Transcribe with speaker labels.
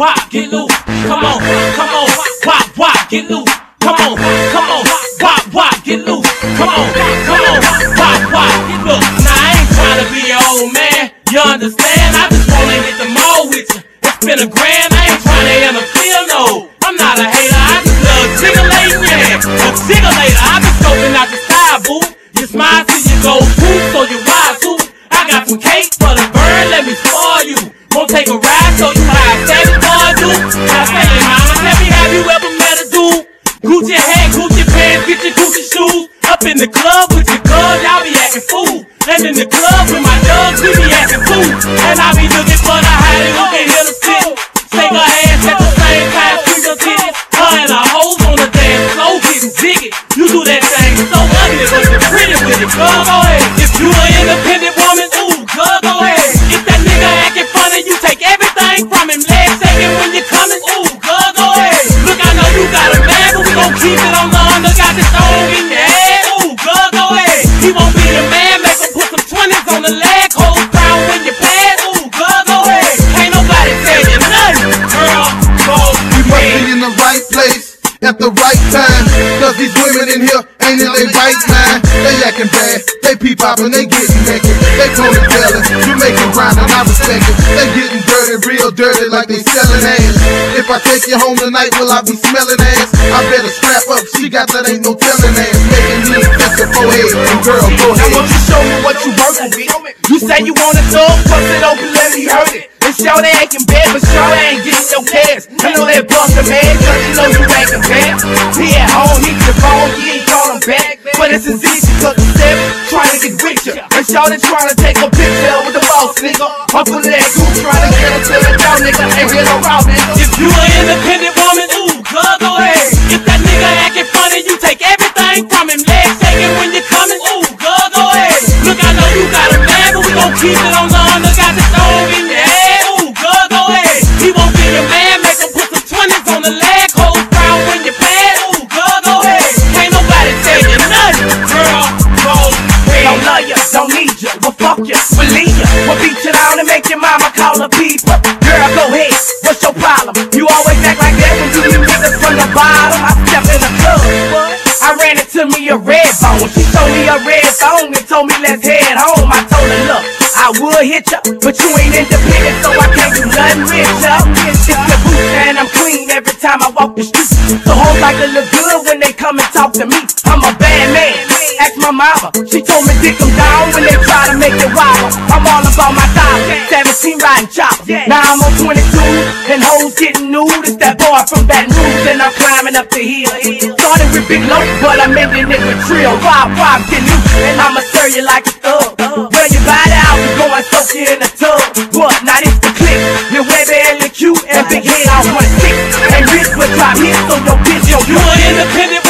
Speaker 1: wop, get loose. Come on, come on, wop, wop, get loose. Come on, come on, wop, wop, get loose. Come on, come on, wop, wop, get loose. I ain't be your old man. You understand? I just wanna hit the mall with you. It's been a grand. Up in the club with your girl, y'all be acting fool. And in the club with my dogs, we be acting fool. And I be looking for the at the
Speaker 2: right time. Cause these women in here ain't in their right mind. They acting bad, they pee popping, they getting naked. They ponytailing, you making grind and I respect it. They getting dirty, real dirty, like they selling ass. If I take you home tonight, will I be smelling ass? I better strap up, she got that ain't no telling ass. Making me kiss her forehead, and girl, go ahead.
Speaker 3: won't you show me what you working with? You say you want a thug, bust it open, let me hurt it. And show they acting bad, but show they ain't getting no cash. You know that bust a man, cause you know you acting bad. He at home, he the phone, you ain't call him back. But it's his issue, cause the seven trying to get richer. And show they trying to take a picture with the boss, nigga. Up on that goose, trying to get her to the door, nigga. Ain't real around, nigga.
Speaker 1: If you an independent you,
Speaker 3: believe. We'll beat you down and make your mama call her people. Girl, go ahead, what's your problem? You always act like that when you leave niggas from the bottom. I step in the club, I ran into me a red bone. She showed me a red phone and told me let's head home. I told her, look, I would hit ya, but you ain't independent, so I can't do nothing with ya. It's the boots and I'm clean every time I walk the street. So hoes like to look good when they come and talk to me. I'm a. Ask my mama, she told me dick them down when they try to make it wild. I'm all about my dollar, 17 riding chopper. Now I'm on 22 and hoes getting nude. It's that boy from Baton Rouge and I'm climbing up the hill. Started with Big Low, but I'm ending it with Trill. Wild, wild, get loose, and I'ma serve you like a thug. Well, you body out, we going soak you in the tub. What? Now this the click. Your webby and your cute and big head, I want six. And Rich will drop hits on your bitch, yo,
Speaker 1: You an independent